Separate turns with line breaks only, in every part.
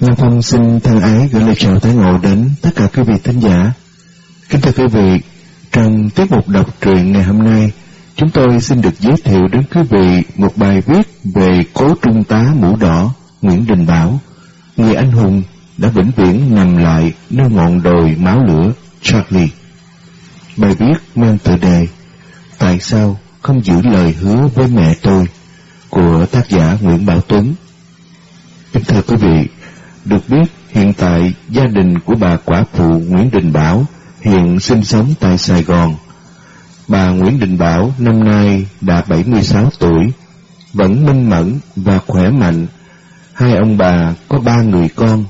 Lâm Phong xin thân ái gửi lời chào tái ngộ đến tất cả quý vị thính giả. Kính thưa quý vị, trong tiết mục đọc truyện ngày hôm nay, chúng tôi xin được giới thiệu đến quý vị một bài viết về cố trung tá mũ đỏ Nguyễn Đình Bảo, người anh hùng đã vĩnh viễn nằm lại nơi ngọn đồi máu lửa Charlie. Bài viết mang tựa đề Tại sao không giữ lời hứa với mẹ tôi của tác giả Nguyễn Bảo Tuấn. Kính thưa quý vị, được biết hiện tại gia đình của bà quả phụ Nguyễn Đình Bảo hiện sinh sống tại Sài Gòn. Bà Nguyễn Đình Bảo năm nay đã 76 tuổi, vẫn minh mẫn và khỏe mạnh. Hai ông bà có ba người con.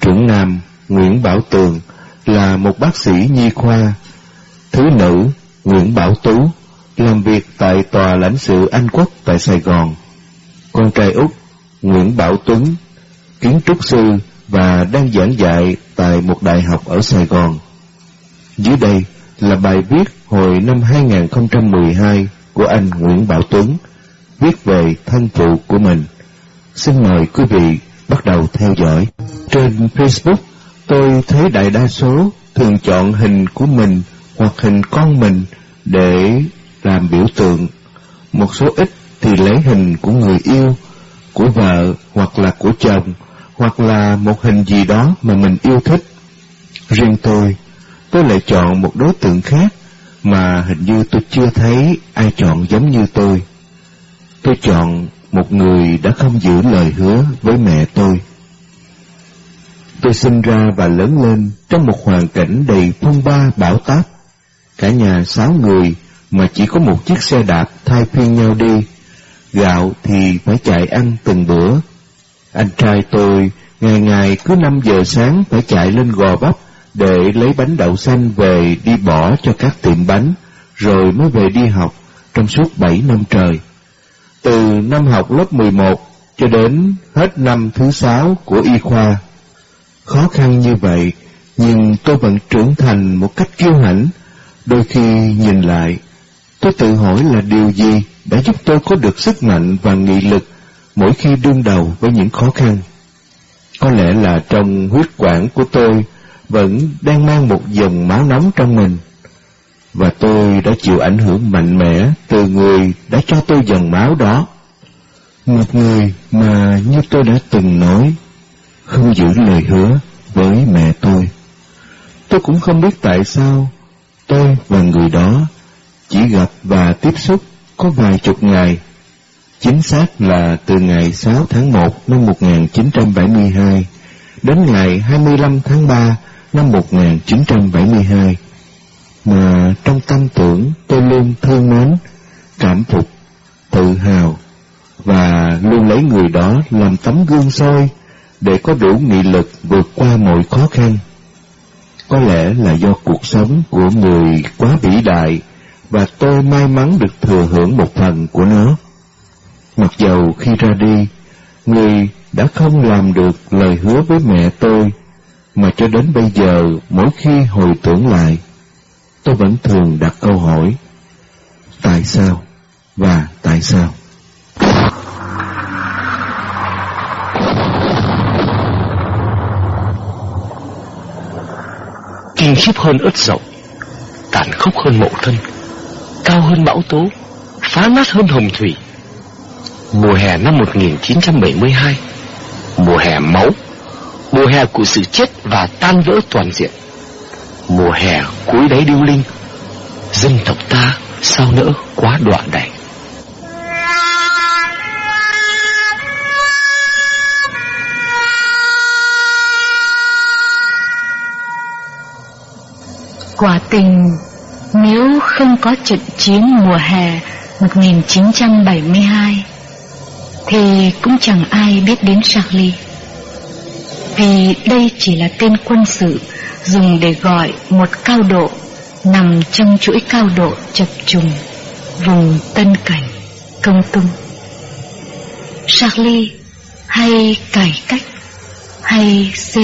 Trưởng nam Nguyễn Bảo Tường là một bác sĩ nhi khoa. Thứ nữ Nguyễn Bảo Tú làm việc tại tòa lãnh sự Anh Quốc tại Sài Gòn. Con trai út Nguyễn Bảo Tuấn, kiến trúc sư và đang giảng dạy tại một đại học ở Sài Gòn. Dưới đây là bài viết hồi năm 2012 của anh Nguyễn Bảo Tuấn, viết về thân phụ của mình. Xin mời quý vị bắt đầu theo dõi. Trên Facebook, tôi thấy đại đa số thường chọn hình của mình hoặc hình con mình để làm biểu tượng. Một số ít thì lấy hình của người yêu, của vợ hoặc là của chồng, hoặc là một hình gì đó mà mình yêu thích. Riêng tôi, tôi lại chọn một đối tượng khác mà hình như tôi chưa thấy ai chọn giống như tôi. Tôi chọn một người đã không giữ lời hứa với mẹ tôi. Tôi sinh ra và lớn lên trong một hoàn cảnh đầy phong ba bão táp. Cả nhà sáu người mà chỉ có một chiếc xe đạp thay phiên nhau đi. Gạo thì phải chạy ăn từng bữa. Anh trai tôi ngày ngày cứ 5 giờ sáng phải chạy lên gò bắp để lấy bánh đậu xanh về đi bỏ cho các tiệm bánh, rồi mới về đi học trong suốt 7 năm trời. Từ năm học lớp 11 cho đến hết năm thứ sáu của y khoa. Khó khăn như vậy, nhưng tôi vẫn trưởng thành một cách kiêu hãnh. Đôi khi nhìn lại, Tôi tự hỏi là điều gì đã giúp tôi có được sức mạnh và nghị lực mỗi khi đương đầu với những khó khăn. Có lẽ là trong huyết quản của tôi vẫn đang mang một dòng máu nóng trong mình, và tôi đã chịu ảnh hưởng mạnh mẽ từ người đã cho tôi dòng máu đó. Một người mà như tôi đã từng nói, không giữ lời hứa với mẹ tôi. Tôi cũng không biết tại sao tôi và người đó chỉ gặp và tiếp xúc có vài chục ngày. Chính xác là từ ngày 6 tháng 1 năm 1972 đến ngày 25 tháng 3 năm 1972 mà trong tâm tưởng tôi luôn thương mến, cảm phục, tự hào và luôn lấy người đó làm tấm gương soi để có đủ nghị lực vượt qua mọi khó khăn. Có lẽ là do cuộc sống của người quá vĩ đại và tôi may mắn được thừa hưởng một phần của nó. Mặc dầu khi ra đi, người đã không làm được lời hứa với mẹ tôi, mà cho đến bây giờ mỗi khi hồi tưởng lại, tôi vẫn thường đặt câu hỏi, tại sao và tại sao?
Kinh khiếp hơn ớt dậu, tàn khốc hơn mộ thân cao hơn bão tố, phá nát hơn hồng thủy. Mùa hè năm 1972, mùa hè máu, mùa hè của sự chết và tan vỡ toàn diện, mùa hè cuối đáy điêu linh, dân tộc ta sao nỡ quá đọa đày.
Quả tình nếu không có trận chiến mùa hè 1972 thì cũng chẳng ai biết đến Charlie. Vì đây chỉ là tên quân sự Dùng để gọi một cao độ Nằm trong chuỗi cao độ chập trùng Vùng Tân Cảnh, Công Tung Charlie hay cải cách hay C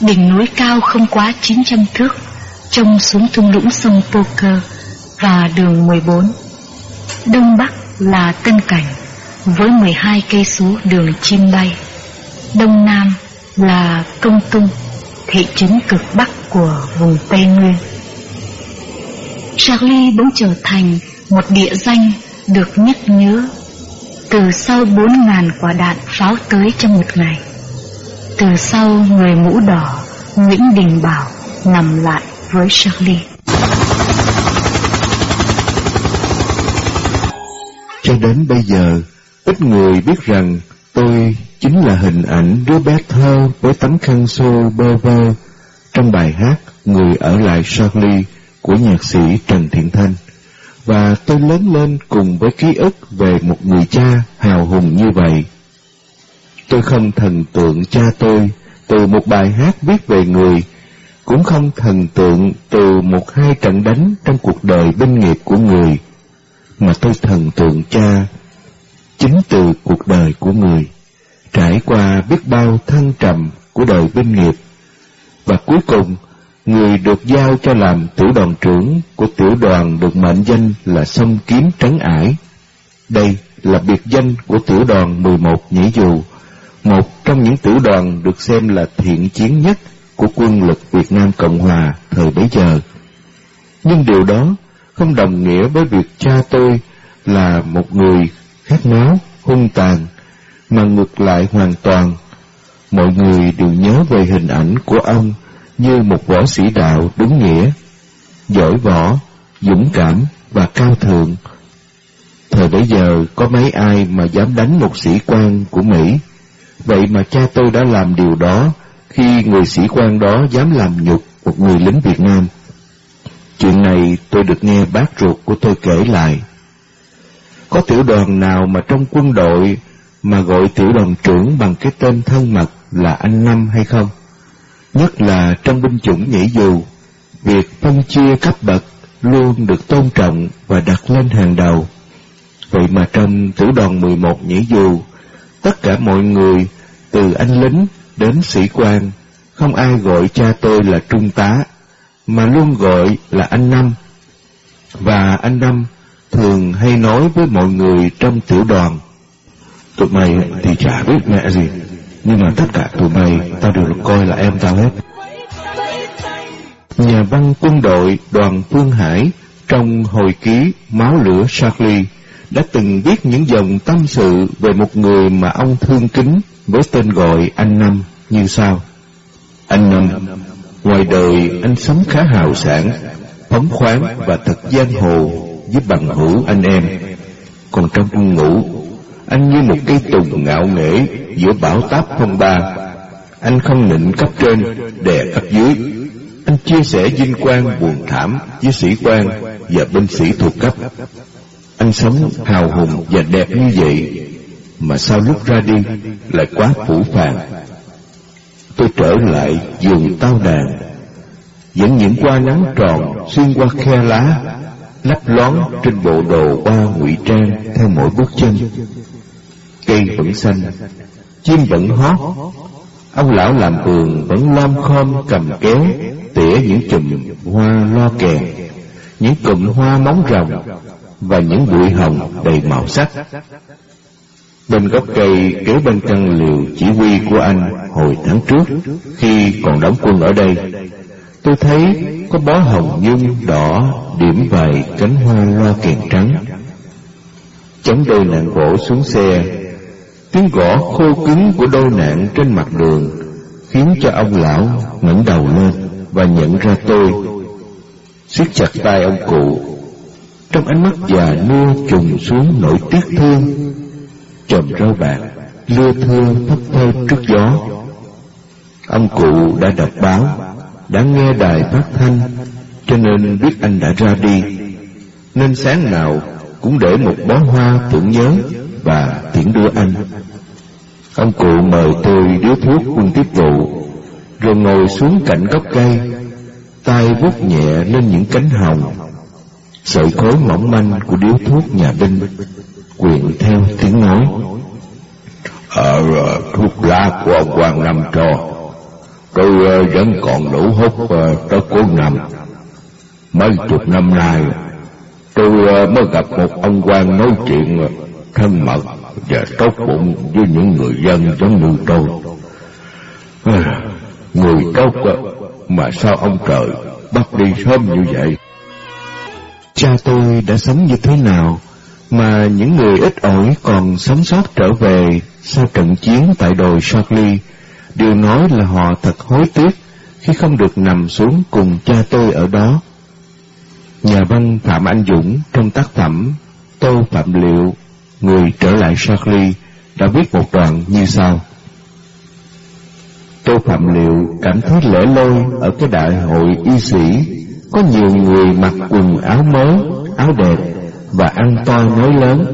Đỉnh núi cao không quá 900 thước trông xuống thung lũng sông Poker và đường 14. Đông Bắc là Tân Cảnh với 12 cây số đường chim bay. Đông Nam là Công Tung, thị trấn cực bắc của vùng Tây Nguyên. Charlie bỗng trở thành một địa danh được nhắc nhớ từ sau bốn ngàn quả đạn pháo tới trong một ngày. Từ sau người mũ đỏ Nguyễn Đình Bảo nằm lại với Charlie.
Cho đến bây giờ, ít người biết rằng tôi chính là hình ảnh đứa bé thơ với tấm khăn xô bơ vơ trong bài hát Người ở lại Charlie của nhạc sĩ Trần Thiện Thanh. Và tôi lớn lên cùng với ký ức về một người cha hào hùng như vậy. Tôi không thần tượng cha tôi từ một bài hát viết về người, cũng không thần tượng từ một hai trận đánh trong cuộc đời binh nghiệp của người, mà tôi thần tượng cha chính từ cuộc đời của người, trải qua biết bao thăng trầm của đời binh nghiệp, và cuối cùng người được giao cho làm tiểu đoàn trưởng của tiểu đoàn được mệnh danh là sông kiếm trấn ải. Đây là biệt danh của tiểu đoàn 11 nhảy dù, một trong những tiểu đoàn được xem là thiện chiến nhất của quân lực Việt Nam Cộng Hòa thời bấy giờ. Nhưng điều đó không đồng nghĩa với việc cha tôi là một người khát máu, hung tàn, mà ngược lại hoàn toàn. Mọi người đều nhớ về hình ảnh của ông như một võ sĩ đạo đúng nghĩa, giỏi võ, dũng cảm và cao thượng. Thời bấy giờ có mấy ai mà dám đánh một sĩ quan của Mỹ, vậy mà cha tôi đã làm điều đó khi người sĩ quan đó dám làm nhục một người lính Việt Nam. Chuyện này tôi được nghe bác ruột của tôi kể lại. Có tiểu đoàn nào mà trong quân đội mà gọi tiểu đoàn trưởng bằng cái tên thân mật là anh Năm hay không? Nhất là trong binh chủng nhảy dù, việc phân chia cấp bậc luôn được tôn trọng và đặt lên hàng đầu. Vậy mà trong tiểu đoàn 11 nhảy dù, tất cả mọi người, từ anh lính đến sĩ quan, không ai gọi cha tôi là trung tá, mà luôn gọi là anh Năm. Và anh Năm thường hay nói với mọi người trong tiểu đoàn, Tụi mày thì chả biết mẹ gì, nhưng mà tất cả tụi mày tao đều coi là em tao hết. Nhà văn quân đội đoàn Phương Hải trong hồi ký Máu lửa Charlie đã từng viết những dòng tâm sự về một người mà ông thương kính với tên gọi anh Năm như sau. Anh Năm, ngoài đời anh sống khá hào sản, phóng khoáng và thật giang hồ với bằng hữu anh em. Còn trong quân ngũ, anh như một cây tùng ngạo nghễ giữa bão táp phong ba. Anh không nịnh cấp trên, đè cấp dưới. Anh chia sẻ vinh quang buồn thảm với sĩ quan và binh sĩ thuộc cấp. Anh sống hào hùng và đẹp như vậy, mà sao lúc ra đi lại quá phủ phàng. Tôi trở lại giường tao đàn, vẫn những qua nắng tròn xuyên qua khe lá, lấp loáng trên bộ đồ ba ngụy trang theo mỗi bước chân cây vẫn xanh, chim vẫn hót. Ông lão làm vườn vẫn lom khom cầm kéo, tỉa những chùm hoa lo kè, những cụm hoa móng rồng và những bụi hồng đầy màu sắc. Bên gốc cây kế bên căn liều chỉ huy của anh hồi tháng trước, khi còn đóng quân ở đây, tôi thấy có bó hồng nhung đỏ điểm vài cánh hoa loa kèn trắng. Chống đôi nạn gỗ xuống xe, Tiếng gõ khô cứng của đôi nạn trên mặt đường khiến cho ông lão ngẩng đầu lên và nhận ra tôi. siết chặt tay ông cụ, trong ánh mắt già nua trùng xuống nỗi tiếc thương. Chòm rau bạc, lưa thưa phất phơ trước gió. Ông cụ đã đọc báo, đã nghe đài phát thanh, cho nên biết anh đã ra đi. Nên sáng nào cũng để một bó hoa tưởng nhớ và tiễn đưa anh. Ông cụ mời tôi điếu thuốc quân tiếp vụ, rồi ngồi xuống cạnh gốc cây, tay vuốt nhẹ lên những cánh hồng. Sợi khối mỏng manh của điếu thuốc nhà binh, quyện theo tiếng nói. ở ờ, thuốc lá của ông quan Năm cho, tôi ờ, vẫn còn đủ hút ờ, tới cuối năm. Mấy chục năm nay, tôi ờ, mới gặp một ông quan nói chuyện thân mật và tốt bụng với những người dân giống như tôi. người tốt mà sao ông trời bắt đi sớm như vậy? Cha tôi đã sống như thế nào mà những người ít ỏi còn sống sót trở về sau trận chiến tại đồi Charlie điều nói là họ thật hối tiếc khi không được nằm xuống cùng cha tôi ở đó. Nhà văn Phạm Anh Dũng trong tác phẩm Tô Phạm Liệu, Người trở lại Charlie đã viết một đoạn như sau. Tô Phạm Liệu cảm thấy lễ lôi ở cái đại hội y sĩ, có nhiều người mặc quần áo mới, áo đẹp và ăn to nói lớn,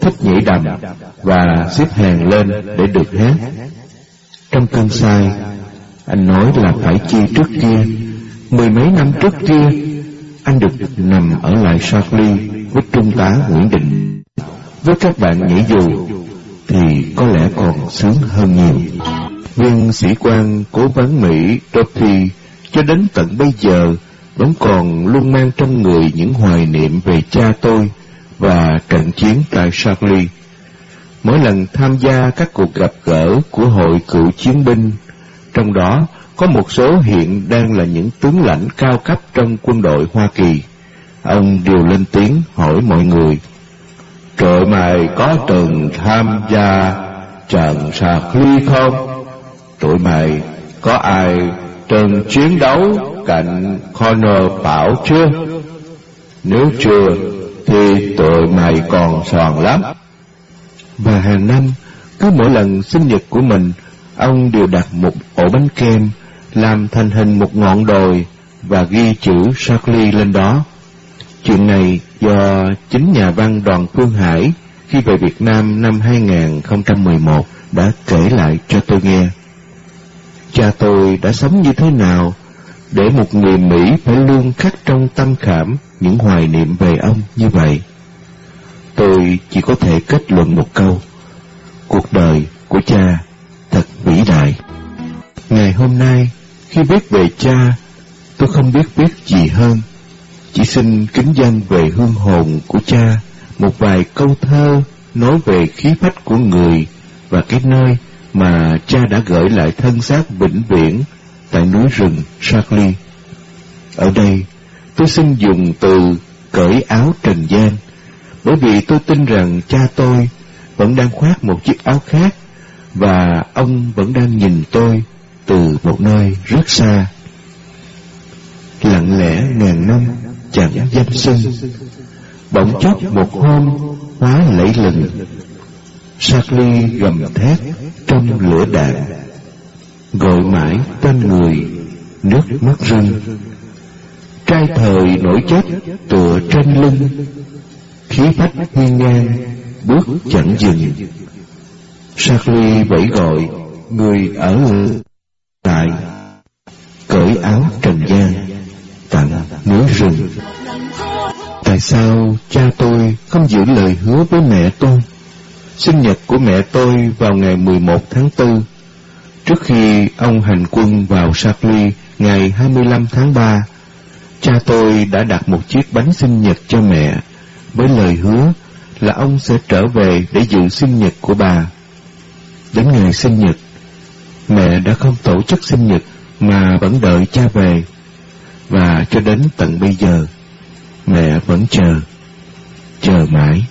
thích nhảy đầm và xếp hàng lên để được hát. Trong cơn sai, anh nói là phải chi trước kia, mười mấy năm trước kia, anh được nằm ở lại Charlie với Trung tá Nguyễn Định. Với các bạn nhảy dù thì có lẽ còn sướng hơn nhiều. Viên sĩ quan cố vấn Mỹ Dorothy cho đến tận bây giờ vẫn còn luôn mang trong người những hoài niệm về cha tôi và trận chiến tại Charlie. Mỗi lần tham gia các cuộc gặp gỡ của hội cựu chiến binh, trong đó có một số hiện đang là những tướng lãnh cao cấp trong quân đội Hoa Kỳ. Ông đều lên tiếng hỏi mọi người, Trời mày có từng tham gia trận Charlie không? Tụi mày có ai từng chiến đấu cạnh Connor Bảo chưa? Nếu chưa, thì tụi mày còn soàn lắm. Và hàng năm, cứ mỗi lần sinh nhật của mình, ông đều đặt một ổ bánh kem, làm thành hình một ngọn đồi và ghi chữ Charlie lên đó. Chuyện này do chính nhà văn Đoàn Phương Hải khi về Việt Nam năm 2011 đã kể lại cho tôi nghe. Cha tôi đã sống như thế nào để một người Mỹ phải luôn khắc trong tâm khảm những hoài niệm về ông như vậy? Tôi chỉ có thể kết luận một câu. Cuộc đời của cha thật vĩ đại. Ngày hôm nay, khi biết về cha, tôi không biết biết gì hơn. Chỉ xin kính danh về hương hồn của cha một vài câu thơ nói về khí phách của người và cái nơi mà cha đã gửi lại thân xác vĩnh viễn tại núi rừng Charlie. Ở đây, tôi xin dùng từ cởi áo trần gian, bởi vì tôi tin rằng cha tôi vẫn đang khoác một chiếc áo khác và ông vẫn đang nhìn tôi từ một nơi rất xa. Lặng lẽ ngàn năm chẳng danh sinh bỗng chốc một hôm hóa lẫy lừng Charlie gầm thét trong lửa đạn, Gọi mãi tên người, Nước mắt rưng Trai thời nổi chết tựa trên lưng Khí phách hiên ngang Bước chẳng dừng. Charlie vẫy gọi Người ở tại Cởi áo trần gian Tặng núi rừng. Tại sao cha tôi không giữ lời hứa với mẹ tôi? Sinh nhật của mẹ tôi vào ngày 11 tháng 4, trước khi ông hành quân vào Charlie ngày 25 tháng 3, cha tôi đã đặt một chiếc bánh sinh nhật cho mẹ, với lời hứa là ông sẽ trở về để dự sinh nhật của bà. Đến ngày sinh nhật, mẹ đã không tổ chức sinh nhật mà vẫn đợi cha về, và cho đến tận bây giờ, mẹ vẫn chờ, chờ mãi.